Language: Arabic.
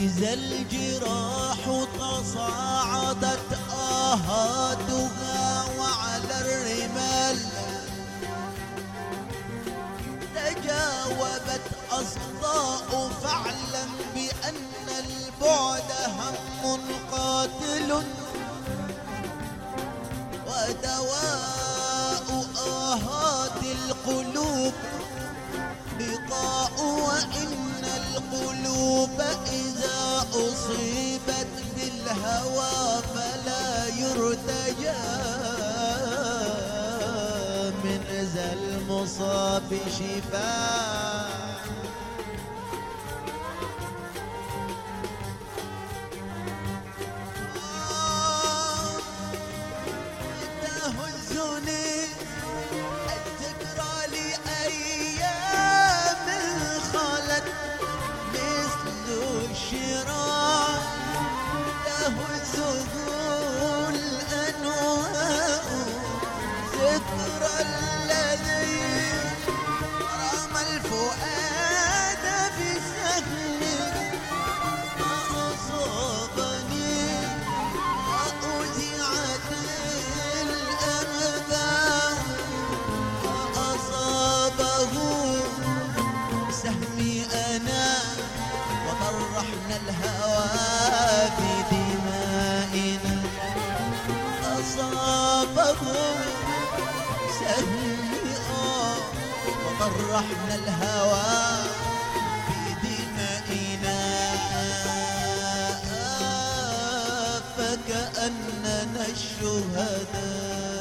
إذا الجراح تصاعدت آهاتها وعلى الرمال. تجاوبت أصداء فاعلم بأن البعد هم قاتل. ودواء آهات القلوب لقاء وإن القلوب إذا أصيبت بالهوى فلا يرتجى من ذا المصاب شفاء. تهزني سهمي أنا وطرحنا الهوى في دمائنا. أصابه سهمي آه وطرحنا الهوى في دمائنا. فكأننا الشهداء.